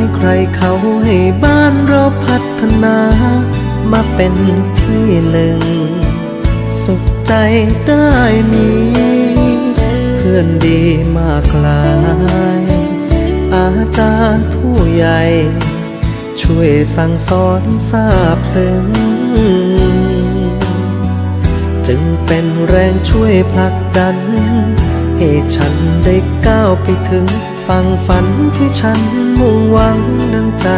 ให้ใครเขาให้บ้านเราพัฒนา มาเป็นที่หนึ่ง สุขใจได้มี เพื่อนดีมากลาย อาจารย์ผู้ใหญ่ ช่วยสั่งสอนทราบซึ้ง จึงเป็นแรงช่วยผลักดัน ให้ฉันได้ก้าวไปถึง ฝั่งฝันที่ฉันมุ่งหวังดังใจ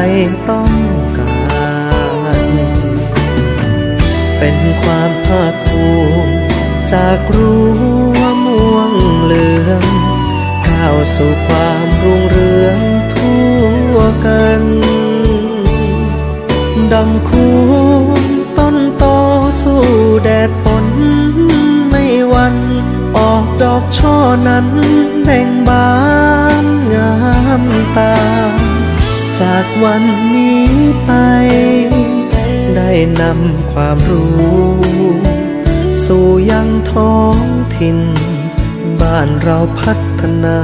ต้องการ เป็นความภาคภูมิจากรั้ว่าม่วงเหลืองก้าวสู่ความรุ่งเรืองทั่วกันดังคูนต้นโตสู้แดดฝนไม่วัน ออกดอกช่อนั้นแบ่งบานามตา จากวันนี้ไป ได้นำความรู้ สู่ยังท้องถิ่น บ้านเราพัฒนา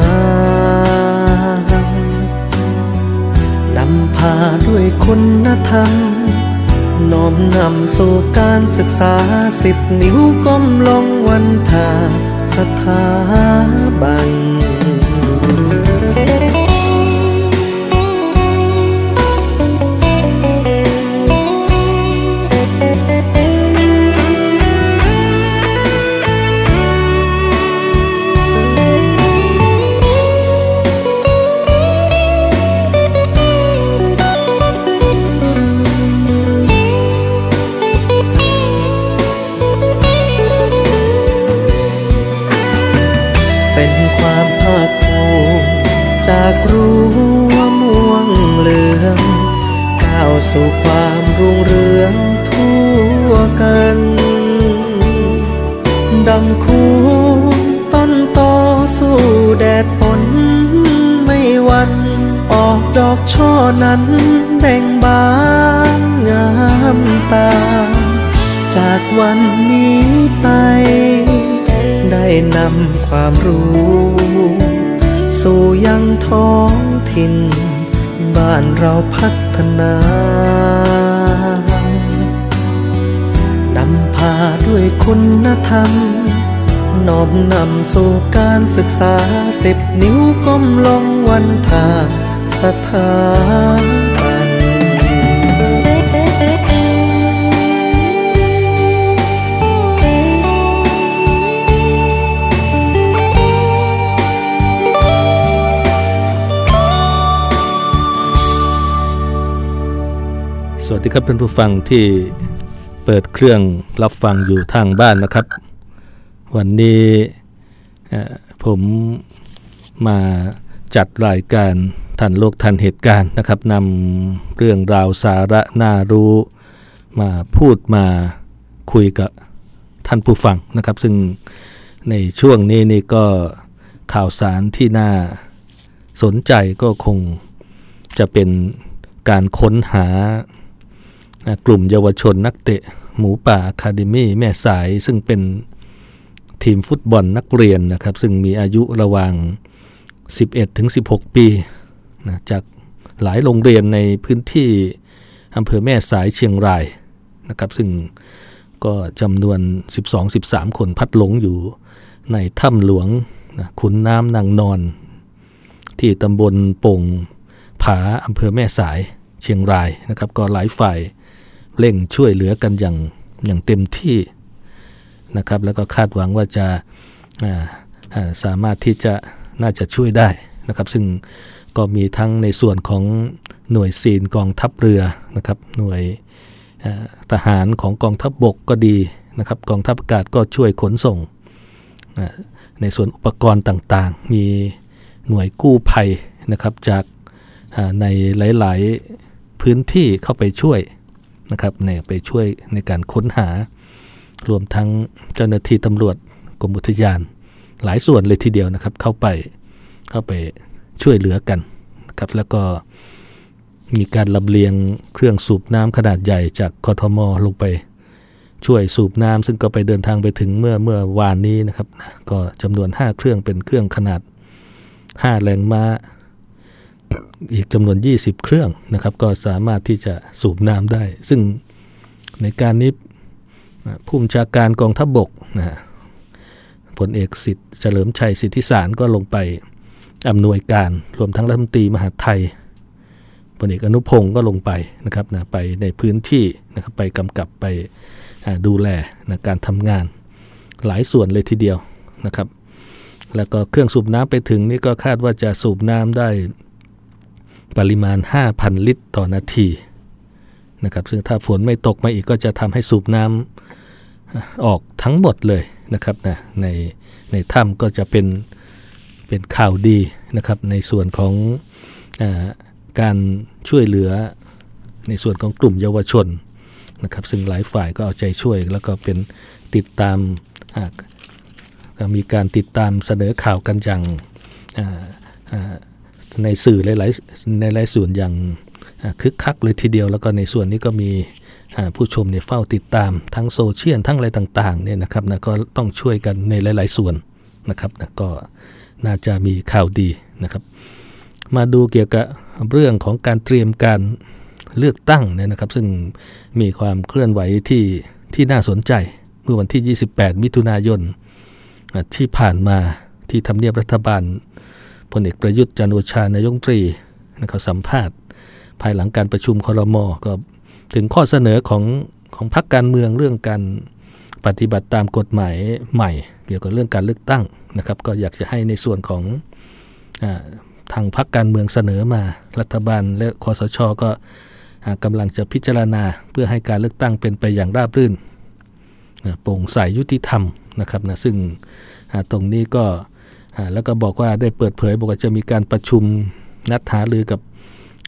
นำพาด้วยคุณธรรมน้อมนำสู่การศึกษาสิบนิ้วก้มลงวันทาสถาบันเป็น ด้วยคุณธรรมน้อมนำสู่การศึกษาสิบนิ้วก้มลงวันทาสถาบันสวัสดีครับท่านผู้ฟังที่ เปิดเครื่องรับฟังอยู่ทางบ้านนะครับ วันนี้ผมมาจัดรายการทันโลกทันเหตุการณ์นะครับนำเรื่องราวสาระน่ารู้มาพูดมาคุยกับท่านผู้ฟังนะครับ ซึ่งในช่วงนี้นี่ก็ข่าวสารที่น่าสนใจก็คงจะเป็นการค้นหา กลุ่มเยาวชนนักเตะ หมูป่าคาเดมี่แม่สาย ซึ่งเป็นทีมฟุตบอลนักเรียนนะครับ ซึ่งมีอายุระหว่าง 11 ถึง 16 ปีนะจากหลายโรงเรียนในพื้นที่อำเภอแม่สายเชียงรายนะครับซึ่งก็จำนวน 12-13 คนพัดหลงอยู่ในถ้ำหลวงนะขุนน้ำนางนอน ที่ตำบลโป่งผาอำเภอแม่สายเชียงรายนะครับ ก็หลายฝ่าย เร่งช่วยเหลือกันอย่างอย่างเต็มที่นะครับ แล้วก็คาดหวังว่าจะาาสามารถที่จะน่าจะช่วยได้นะครับ ซึ่งก็มีทั้งในส่วนของหน่วยซีนกองทัพเรือนะครับ หน่วยทหารของกองทัพบบกก็ดีนะครับ กองทัพอากาศก็ช่วยขนส่ง ในส่วนอุปกรณ์ต่างๆ มีหน่วยกู้ภัยนะครับจากในหลาย ๆ พื้นที่เข้าไปช่วย นะครับเนี่ยไปช่วยในการค้นหา รวมทั้งเจ้าหน้าที่ตำรวจกรมอุทยาน หลายส่วนเลยทีเดียวนะครับ เข้าไปเข้าไปช่วยเหลือกันนะครับแล้วก็มีการลำเลียงเครื่องสูบน้ำขนาดใหญ่จากกทมลงไป ช่วยสูบน้ำซึ่งก็ไปเดินทางไปถึงเมื่อเมื่อวานนี้นะครับนะก็จำนวน 5 เครื่องเป็นเครื่องขนาด 5 แรงม้า อีกจำนวน 20 เครื่องนะครับ ก็สามารถที่จะสูบน้ำได้ ซึ่งในการนี้ผู้บัญชาการกองทัพบบกนะพลเอกสิทธิ์เฉลิมชัยสิทธิสารก็ลงไปอำนวยการรวมทั้งรัฐมนตรีมหาไทยพลเอกอนุพงศ์ก็ลงไปนะครับนะไปในพื้นที่นะครับไปกำกับไปดูแลนะการทำงานหลายส่วนเลยทีเดียวนะครับ แล้วก็เครื่องสูบน้ำไปถึงนี่ก็คาดว่าจะสูบน้ำได้ ปริมาณ 5,000 ลิตรต่อนาทีนะครับซึ่งถ้าฝนไม่ตกมาอีกก็จะทำให้สูบน้ำออกทั้งหมดเลยนะครับนะในในถ้ำก็จะเป็นเป็นข่าวดีนะครับในส่วนของอการช่วยเหลือในส่วนของกลุ่มเยาวชนนะครับซึ่งหลายฝ่ายก็เอาใจช่วย แล้วก็เป็นติดตามก็มีการติดตามเสนอข่าวกันอย่าง ในสื่อหลายๆในหลายส่วนอย่างคึกคักเลยทีเดียว แล้วก็ในส่วนนี้ก็มีผู้ชมเนี่ยเฝ้าติดตามทั้งโซเชียลทั้งอะไรต่างๆเนี่ยนะครับนะก็ต้องช่วยกันในหลาย ๆ ส่วนนะครับนะก็น่าจะมีข่าวดีนะครับ มาดูเกี่ยวกับเรื่องของการเตรียมการเลือกตั้งเนี่ยนะครับ ซึ่งมีความเคลื่อนไหวที่ที่น่าสนใจเมื่อวันที่ 28 มิถุนายนที่ผ่านมาที่ทำเนียบรัฐบาล พลเอกประยุทธ์จันโอชานายงตรีนะครับสัมภาษณ์ ภายหลังการประชุมคอรมอก็ถึงข้อเสนอของของพรรคการเมืองเรื่องการปฏิบัติตามกฎหมายใหม่ เกี่ยวกับเรื่องการเลือกตั้งนะครับ ก็อยากจะให้ในส่วนของอทางพรรคการเมืองเสนอมา รัฐบาลและคอสชก็กำลังจะพิจารณาเพื่อให้การเลือกตั้งเป็นไปอย่างราบรื่นโปร่งใสยุติธรรมนะครับนะซึ่งตรงนี้ก็ แล้วก็บอกว่าได้เปิดเผยบอกว่าจะมีการประชุมนัดหารือกับ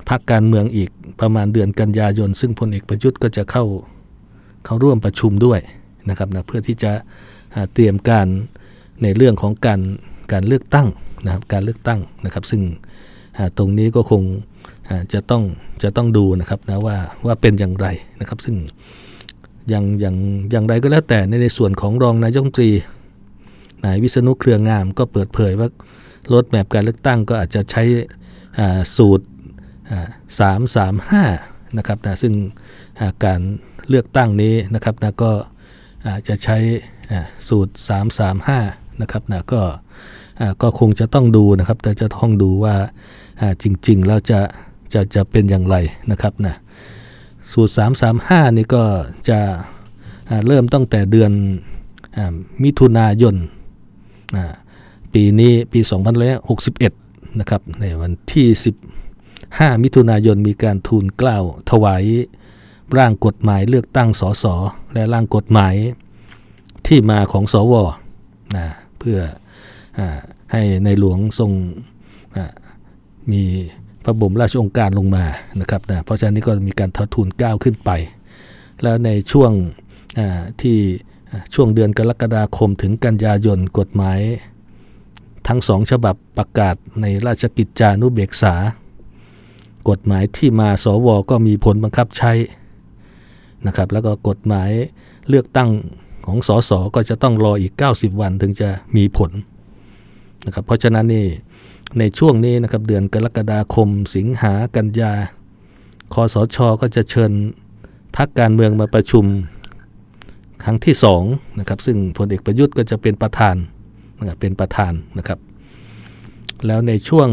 พรรคการเมืองอีกประมาณเดือนกันยายน ซึ่งพลเอกประยุทธ์ก็จะเข้าเข้าร่วมประชุมด้วยนะครับนะเพื่อที่จะเตรียมการในเรื่องของการการเลือกตั้งนะครับการเลือกตั้งนะครับ ซึ่งตรงนี้ก็คงจะต้องจะต้องดูนะครับนะว่าว่าเป็นอย่างไรนะครับ ซึ่งอย่างอย่างอย่างไรก็แล้วแต่ในในส่วนของรองนายกรัฐมนตรี นายวิษณุเครืองามก็เปิดเผยว่ารถแมพการเลือกตั้งก็อาจจะใช้สูตรสามสามห้านะครับนะซึ่งการเลือกตั้งนี้นะครับนะก็จะใช้สูตร 335 นะครับนะก็ก็คงจะต้องดูนะครับ แต่จะต้องดูว่าจริงๆแล้วจะจะจะเป็นอย่างไรนะครับนะสูตร 335 นี่ก็จะเริ่มตั้งแต่เดือนมิถุนายน ปีนี้ปี2561นะครับในวันที่ 15 มิถุนายนมีการทูลเกล้าถวายร่างกฎหมายเลือกตั้งสสและร่างกฎหมายที่มาของสวนะเพื่ออให้ในหลวงทรงมีพระบรมราชองค์การลงมานะครับนะเพราะฉะนั้นนี่ก็มีการททูลก้าวขึ้นไป แล้วในช่วงที่ ช่วงเดือนกรกฎาคมถึงกันยายนกฎหมาย ทั้งสองฉบับประกาศในราชกิจจานุเบกษา กฎหมายที่มาสวก็มีผลบังคับใช้นะครับแล้วก็กฎหมายเลือกตั้งของสสก็จะต้องรออีก 90 วันถึงจะมีผลนะครับเพราะฉะนั้นนี่ในช่วงนี้นะครับเดือนกรกฎาคมสิงหากันยาคอสชก็จะเชิญพักการเมืองมาประชุม ครั้งที่2นะครับซึ่งพลเอกประยุทธ์ก็จะเป็นประธานนะครับเป็นประธานนะครับ แล้วในช่วง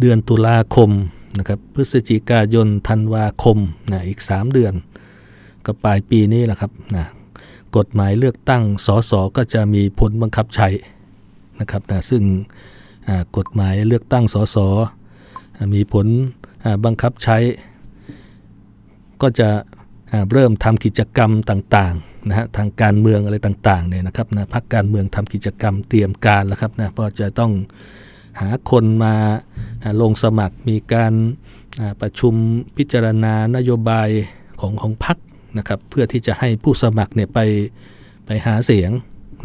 เดือนตุลาคมนะครับพฤศจิกายนธันวาคมนะอีก 3 เดือน ก็ปลายปีนี้แหละครับนะกฎหมายเลือกตั้งสสก็จะมีผลบังคับใช้นะครับนะซึ่งกฎหมายเลือกตั้งสสมีผลบังคับใช้ ก็จะ เริ่มทำกิจกรรมต่างๆนะฮะทางการเมืองอะไรต่างๆเนี่ยนะครับนะพักการเมืองทำกิจกรรมเตรียมการแล้วครับนะเพราะจะต้องหาคนมาลงสมัครมีการประชุมพิจารณานโยบายของของพรรคนะครับเพื่อที่จะให้ผู้สมัครเนี่ยไปไปหาเสียง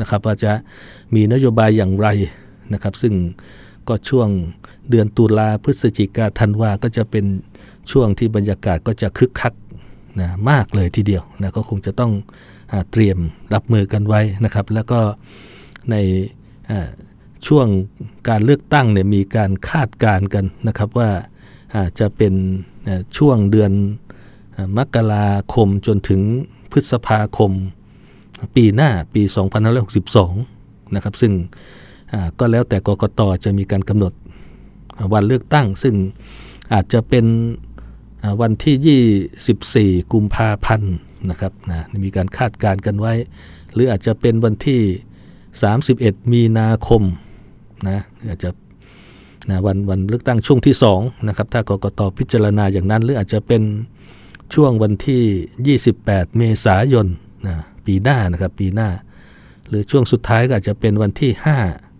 นะครับว่าจะมีนโยบายอย่างไรนะครับ ซึ่งก็ช่วงเดือนตุลาพฤศจิกาธันวาก็จะเป็นช่วงที่บรรยากาศก็จะคึกคัก นะมากเลยทีเดียวนะก็คงจะต้องอเตรียมรับมือกันไว้นะครับ แล้วก็ในช่วงการเลือกตั้งเนี่ยมีการคาดการณ์กันนะครับว่าจจะเป็นช่วงเดือนมกราคมจนถึงพฤษภาคมปีหน้าปี 2562 นะครับ ซึ่งก็แล้วแต่กกตจะมีการกำหนดวันเลือกตั้ง ซึ่งอาจจะเป็น วันที่ 24 กุมภาพันธ์นะครับนะมีการคาดการณ์กันไว้ หรืออาจจะเป็นวันที่ 31 มีนาคมนะอาจจะนะวันวันเลือกตั้งช่วงที่2นะครับถ้ากกตพิจารณาอย่างนั้น หรืออาจจะเป็นช่วงวันที่ 28 เมษายนนะปีหน้านะครับปีหน้า หรือช่วงสุดท้ายก็อาจจะเป็นวันที่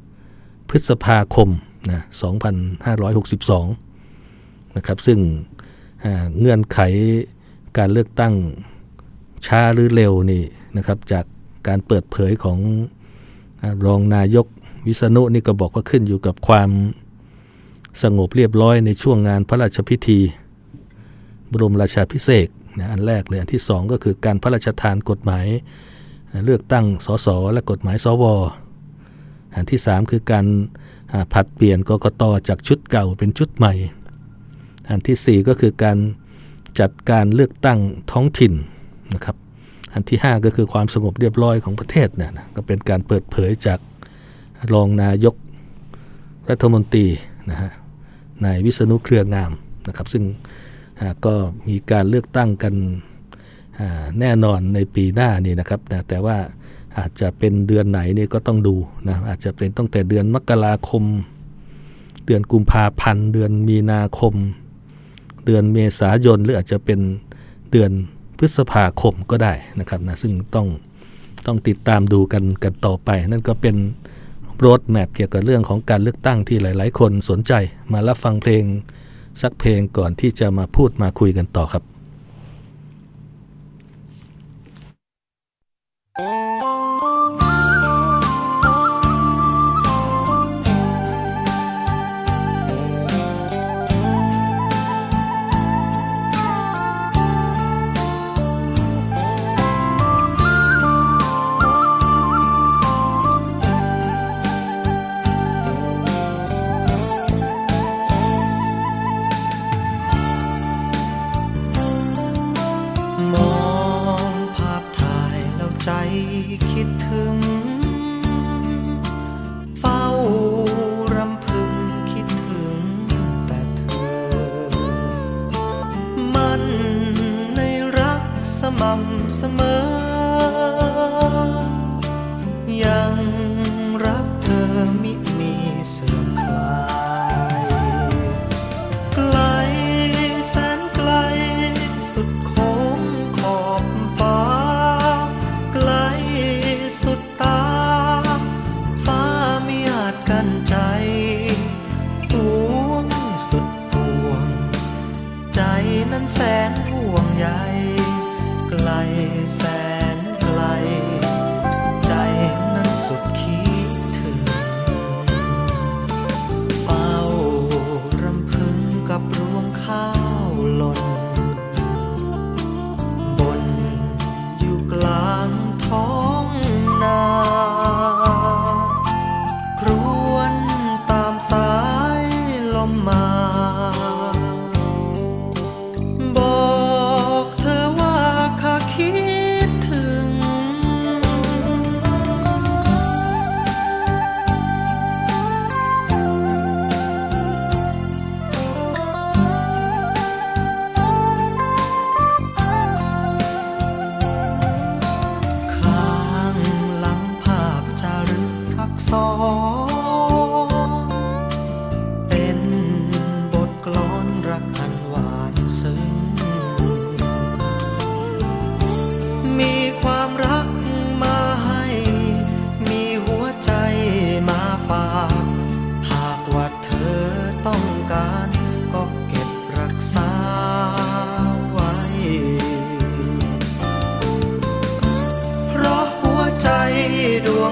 5 พฤษภาคมนะ2562 นะครับซึ่ง เงื่อนไขการเลือกตั้งช้าหรือเร็วนี่นะครับจากการเปิดเผยของรองนายกวิษณุนี่ก็บอกว่าขึ้นอยู่กับความสงบเรียบร้อยในช่วงงานพระราชพิธี บรมราชาพิเศษนะอันแรกเลยอันที่สองก็คือการพระราชทานกฎหมายเลือกตั้งสสและกฎหมายสวอันที่สามคือการผัดเปลี่ยนกกตจากชุดเก่าเป็นชุดใหม่ อันที่สี่ก็คือการจัดการเลือกตั้งท้องถิ่นนะครับ อันที่ 5 ก็คือความสงบเรียบร้อยของประเทศเนี่ยนะก็เป็นการเปิดเผยจากรองนายกรัฐมนตรีนะฮะนายวิษณุเครืองามนะครับ ซึ่งก็มีการเลือกตั้งกันแน่นอนในปีหน้านี่นะครับนะแต่ว่าอาจจะเป็นเดือนไหนนี่ก็ต้องดูนะอาจจะเป็นตั้งแต่เดือนมกราคม เดือนกุมภาพันธ์เดือนมีนาคม เดือนเมษายนหรืออาจจะเป็นเดือนพฤษภาคมก็ได้นะครับนะซึ่งต้องต้องติดตามดูกันกันต่อไป นั่นก็เป็นโรดแมพเกี่ยวกับเรื่องของการเลือกตั้งที่หลาย ๆ คนสนใจ มารับฟังเพลงสักเพลงก่อนที่จะมาพูดมาคุยกันต่อครับ 的秘。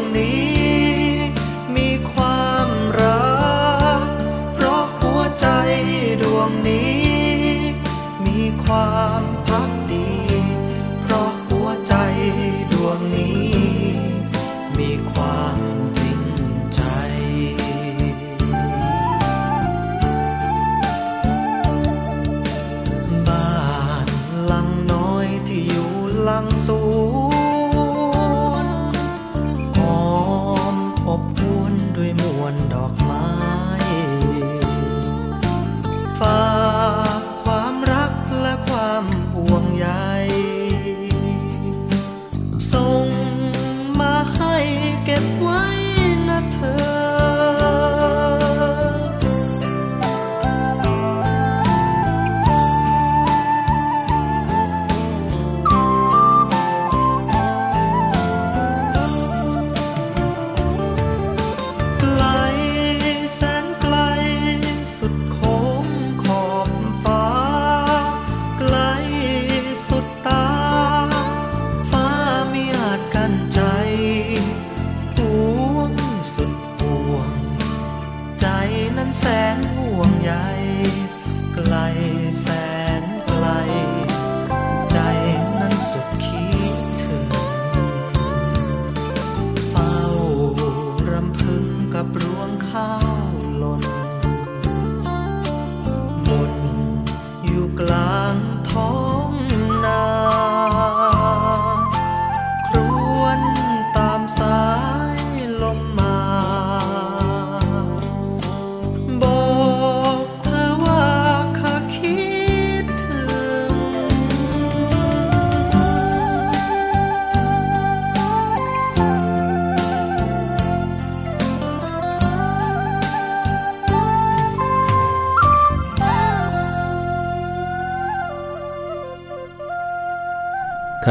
你。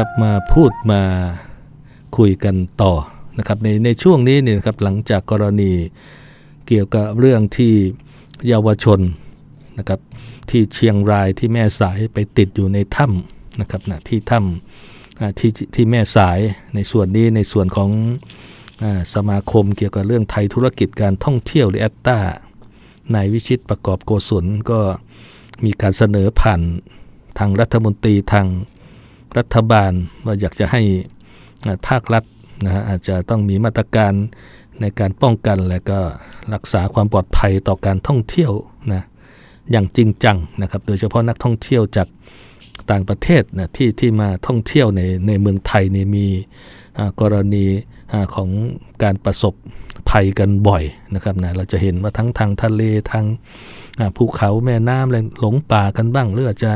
ครับมาพูดมาคุยกันต่อนะครับในในช่วงนี้เนี่ยครับหลังจากกรณีเกี่ยวกับเรื่องที่เยาวชนนะครับที่เชียงรายที่แม่สายไปติดอยู่ในถ้ำนะครับนะที่ถ้ำที่ที่แม่สายในส่วนนี้ในส่วนของอสมาคมเกี่ยวกับเรื่องไทยธุรกิจการท่องเที่ยวหรือแอตตานายวิชิตประกอบโกศลก็มีการเสนอผ่านทางรัฐมนตรีทาง รัฐบาลว่าอยากจะให้ภาครัฐนะฮะอาจจะต้องมีมาตรการในการป้องกันและก็รักษาความปลอดภัยต่อการท่องเที่ยวนะอย่างจริงจังนะครับ โดยเฉพาะนักท่องเที่ยวจากต่างประเทศนะที่ที่มาท่องเที่ยวในในเมืองไทยนี่มีกรณีของการประสบภัยกันบ่อยนะครับนะเราจะเห็นว่าทั้งทางทะเลทาง ภูเขาแม่น้ำอะไรหลงป่ากันบ้างหรืออาจะ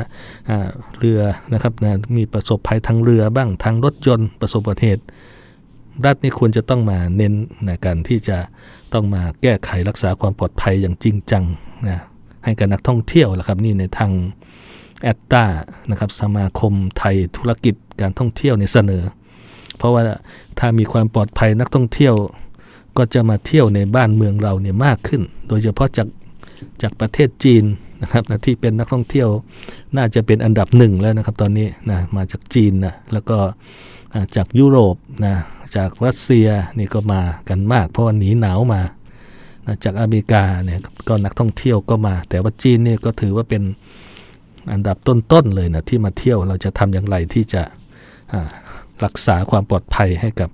เรือนะครับนะมีประสบภัยทางเรือบ้างทางรถยนต์ประสบอุบัติเหตุ รัฐนี่ควรจะต้องมาเน้นในการที่จะต้องมาแก้ไขรักษาความปลอดภัยอย่างจริงจังนะให้กับนักท่องเที่ยวละครับนี่ในทางแอตตานะครับสมาคมไทยธุรกิจการท่องเที่ยวในเสนอ เพราะว่าถ้ามีความปลอดภัยนักท่องเที่ยว ก็จะมาเที่ยวในบ้านเมืองเราเนี่ยมากขึ้น โดยเฉพาะจาก จากประเทศจีนนะครับนะที่เป็นนักท่องเที่ยวน่าจะเป็นอันดับหนึ่งแล้วนะครับตอนนี้นะมาจากจีนนะแล้วก็จากยุโรปนะจากรัสเซียนี่ก็มากันมาก เพราะว่าหนีหนาวมาจากอเมริกาเนี่ยก็นักท่องเที่ยวก็มา แต่ว่าจีนนี่ก็ถือว่าเป็นอันดับต้นๆเลยนะที่มาเที่ยวเราจะทำอย่างไรที่จะรักษาความปลอดภัยให้กับ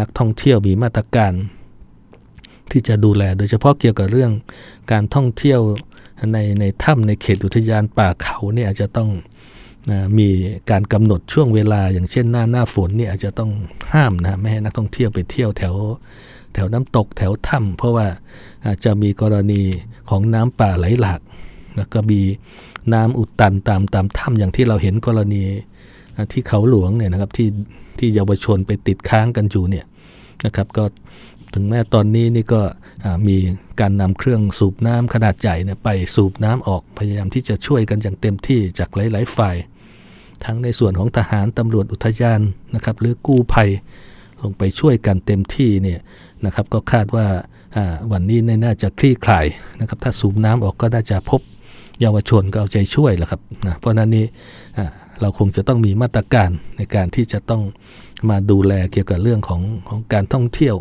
นักท่องเที่ยวมีมาตรการ ที่จะดูแล โดยเฉพาะเกี่ยวกับเรื่องการท่องเที่ยวในในถ้ำในเขตอุทยานป่าเขาเนี่ยอาจจะต้องนะมีการกำหนดช่วงเวลา อย่างเช่นหน้าหน้าฝนเนี่ยอาจจะต้องห้ามนะไม่ให้นักท่องเที่ยวไปเที่ยวแถวแถวน้ำตกแถวถ้ำเพราะว่าอาจจะมีกรณีของน้ำป่าไหลหลากแล้วก็มีน้ำอุดตันตามตามถ้ำอย่างที่เราเห็นกรณีที่เขาหลวงเนี่ยนะครับที่ที่เยาวชนไปติดค้างกันอยู่เนี่ยนะครับ ก็ ถึงแม้ตอนนี้นี่ก็มีการนำเครื่องสูบน้ำขนาดใหญ่ไปสูบน้ำออกพยายามที่จะช่วยกันอย่างเต็มที่จากหลาย ๆ ฝ่าย ทั้งในส่วนของทหารตำรวจอุทยานนะครับหรือกู้ภัยลงไปช่วยกันเต็มที่เนี่ยนะครับก็คาดว่าวันนี้น่าจะคลี่คลายนะครับถ้าสูบน้ำออกก็น่าจะพบเยาวชนก็เอาใจช่วยแหละครับนะเพราะนั้นนี้เราคงจะต้องมีมาตรการในการที่จะต้องมาดูแลเกี่ยวกับเรื่องของของการท่องเที่ยว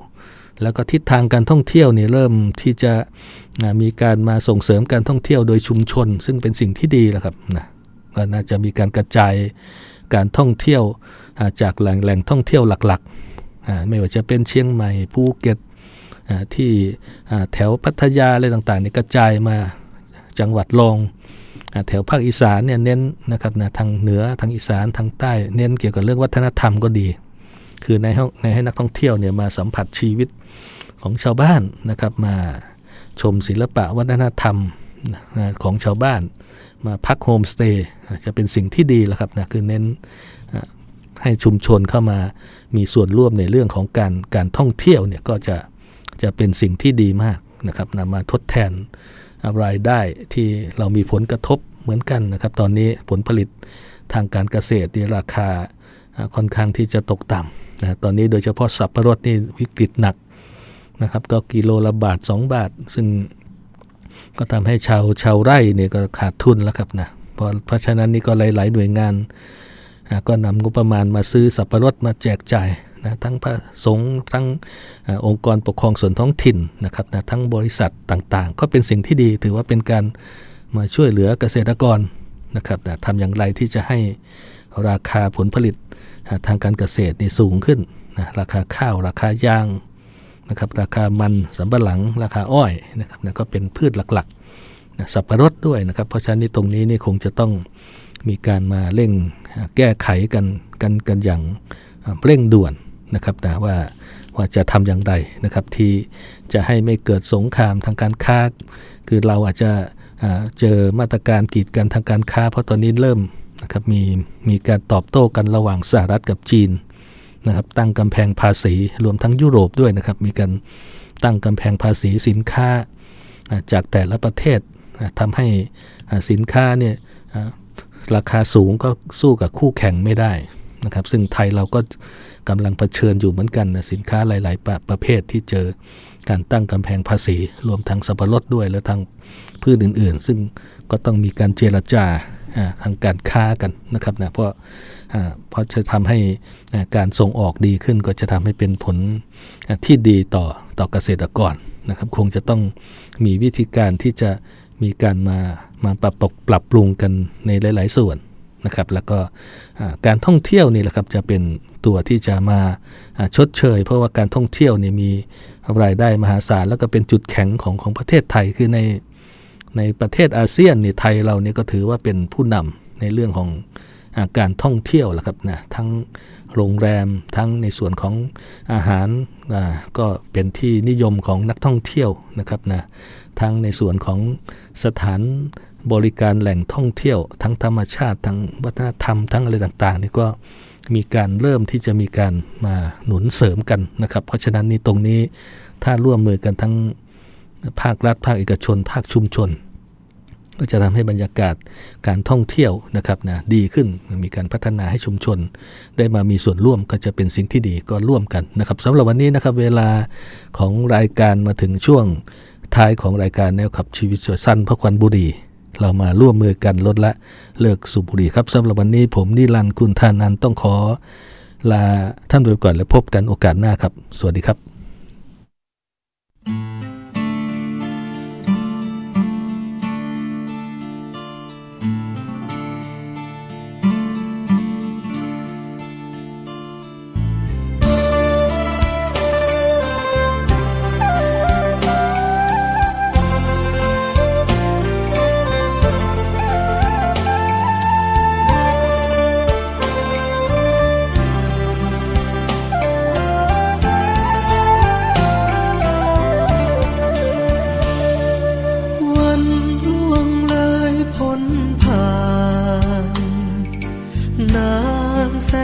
แล้วก็ทิศทางการท่องเที่ยวนี่เริ่มที่จะมีการมาส่งเสริมการท่องเที่ยวโดยชุมชน ซึ่งเป็นสิ่งที่ดีแหละครับนะก็น่าจะมีการกระจายการท่องเที่ยวจากแหล่งแหล่งท่องเที่ยวหลักๆ ไม่ว่าจะเป็นเชียงใหม่ภูเก็ตที่แถวพัทยาอะไรต่างๆนี่กระจายมาจังหวัดรองแถวภาคอีสานเนี่ยเน้นนะครับนะทางเหนือทางอีสานทางใต้ เน้นเกี่ยวกับเรื่องวัฒนธรรมก็ดี คือในห้องในให้นักท่องเที่ยวเนี่ยมาสัมผัสชีวิตของชาวบ้านนะครับ มาชมศิลปะวัฒนธรรมของชาวบ้าน มาพักโฮมสเตย์จะเป็นสิ่งที่ดีแล้วครับนะคือเน้นให้ชุมชนเข้ามามีส่วนร่วมในเรื่องของการการท่องเที่ยวเนี่ยก็จะจะเป็นสิ่งที่ดีมากนะครับนำมาทดแทนรายได้ที่เรามีผลกระทบเหมือนกันนะครับ ตอนนี้ผลผลิตทางการเกษตรตีราคาค่อนข้างที่จะตกต่ำ นะตอนนี้โดยเฉพาะสับปะรดนี่วิกฤตหนักนะครับ ก็กิโลละบาท 2 บาท ซึ่งก็ทำให้ชาวชาวไร่เนี่ยก็ขาดทุนแล้วครับนะเพราะเพราะฉะนั้นนี่ก็หลาย ๆ หน่วยงานก็นำงบประมาณมาซื้อสับปะรดมาแจกจ่ายนะทั้งพระสงฆ์ทั้งอองค์กรปกครองส่วนท้องถิ่นนะครับนะทั้งบริษัทต่างๆ ก็เป็นสิ่งที่ดีถือว่าเป็นการมาช่วยเหลือเกษตรกรนะครับนะทำอย่างไรที่จะให้ราคาผลผลิต ทางการเกษตรนี่สูงขึ้นนะราคาข้าวราคายางนะครับราคามันสำปะหลังราคาอ้อยนะครับนะก็เป็นพืชหลักๆนะสับปะรดด้วยนะครับเพราะฉะนั้นตรงนี้นี่คงจะต้องมีการมาเร่งแก้ไขกันกันกันอย่างเร่งด่วนนะครับนะว่าว่าจะทำอย่างไรนะครับที่จะให้ไม่เกิดสงครามทางการค้า คือเราอาจจะเจอมาตรการกีดกันทางการค้า เพราะตอนนี้เริ่ม นะครับมีมีการตอบโต้กันระหว่างสหรัฐกับจีนนะครับตั้งกำแพงภาษีรวมทั้งยุโรปด้วยนะครับมีการตั้งกำแพงภาษีสินค้าจากแต่ละประเทศทำให้สินค้าเนี่ยราคาสูงก็สู้กับคู่แข่งไม่ได้นะครับซึ่งไทยเราก็กำลังเผชิญอยู่เหมือนกันนะสินค้าหลาย ๆ ประประเภทที่เจอการตั้งกำแพงภาษี รวมทั้งสับปะรดด้วยและทางพืชอื่น ๆ ซึ่งก็ต้องมีการเจรจา ทางการค้ากันนะครับนะเพราะเพราะจะทำให้การส่งออกดีขึ้นก็จะทำให้เป็นผลที่ดีต่อต่อเกษตรกรนะครับ คงจะต้องมีวิธีการที่จะมีการมามาปรับปรับปรุงกันในหลาย ๆ ส่วนนะครับ แล้วก็การท่องเที่ยวนี่แหละครับจะเป็นตัวที่จะมาชดเชย เพราะว่าการท่องเที่ยวนี่มีรายได้มหาศาลแล้วก็เป็นจุดแข็งของของประเทศไทยคือใน ในประเทศอาเซียนนี่ไทยเราเนี่ยก็ถือว่าเป็นผู้นำในเรื่องของอาการท่องเที่ยวแหละครับนะทั้งโรงแรมทั้งในส่วนของอาหารก็เป็นที่นิยมของนักท่องเที่ยวนะครับนะทั้งในส่วนของสถานบริการแหล่งท่องเที่ยว ทั้งธรรมชาติทั้งวัฒนธรรมทั้งอะไรต่างๆนี่ก็มีการเริ่มที่จะมีการมาหนุนเสริมกันนะครับ เพราะฉะนั้นนี่ตรงนี้ถ้าร่วมมือกันทั้งภาครัฐ ภาคเอกชน ภาคชุมชน ก็จะทำให้บรรยากาศการท่องเที่ยวนะครับนะดีขึ้นมีการพัฒนาให้ชุมชน ได้มามีส่วนร่วมก็จะเป็นสิ่งที่ดีก็ร่วมกันนะครับสำหรับวันนี้นะครับเวลาของรายการมาถึงช่วงท้ายของรายการแนวขับชีวิตสั้นเพราะควันบุรีเรามาร่วมมือกันลดละเลิกสูบบุหรี่ครับสำหรับวันนี้ผมนิรันดร์คุณทานันต้องขอ ลาท่านไปก่อนและพบกันโอกาสหน้าครับ สวัสดีครับ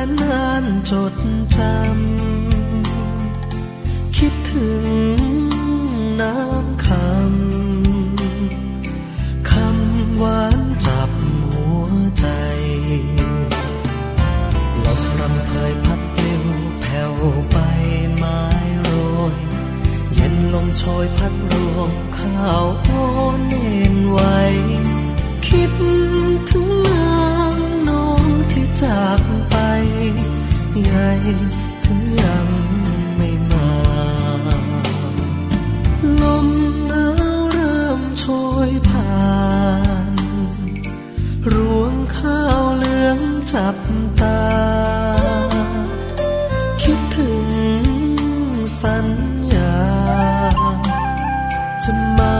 นนานจดจำ คิดถึงน้ำคำ คำหวานจับหัวใจ ลมรำเพยพัดปลิวแผ่วไปไม้โรย เย็นลมโชยพัดรวมข้าวโอนเอ็นไหวคิดถึงนางน้องที่จาก ไงถึงยังไม่มา ลมหนาวเริ่มโชยผ่านรวงข้าวเหลืองจับตา คิดถึงสัญญา จะมา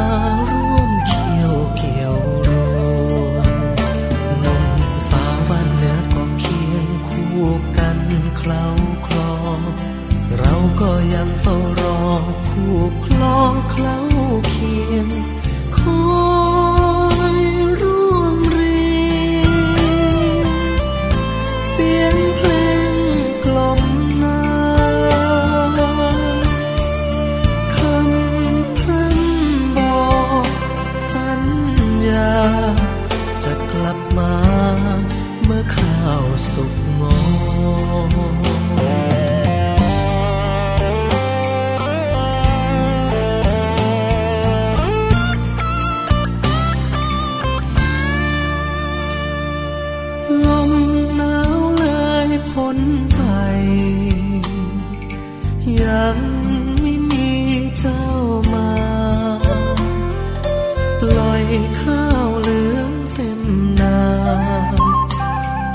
ร่วมเคี่ยวเกี่ยว ล้าคลอ เราก็ยังเฝ้ารอ คู่คลอเคล้าเคียงขอ้นไป ยังไม่มีเจ้ามา ปล่อยข้าวเหลืองเต็มนา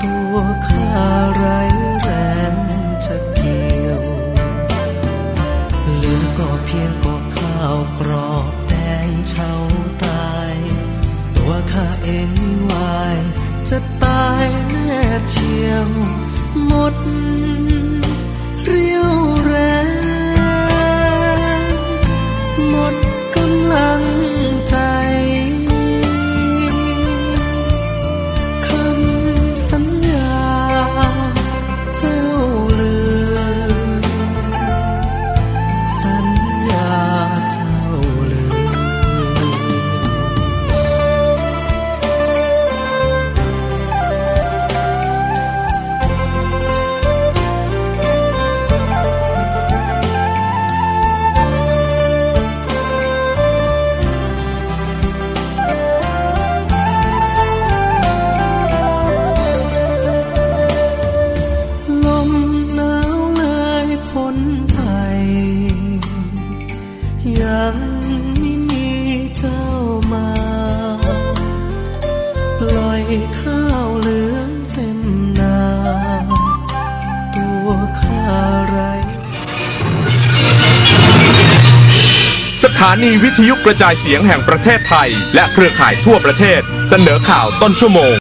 ตัวข้าไรแรงจะเกี่ยวเหลือก็เพียงก็ข้าวกรอบแดงเช้าตาย ตัวข้าเองวายจะตายแน่เชียวานีวิทยุกระจายเสียงแห่งประเทศไทย และเครือข่ายทั่วประเทศ เสนอข่าวต้นชั่วโมง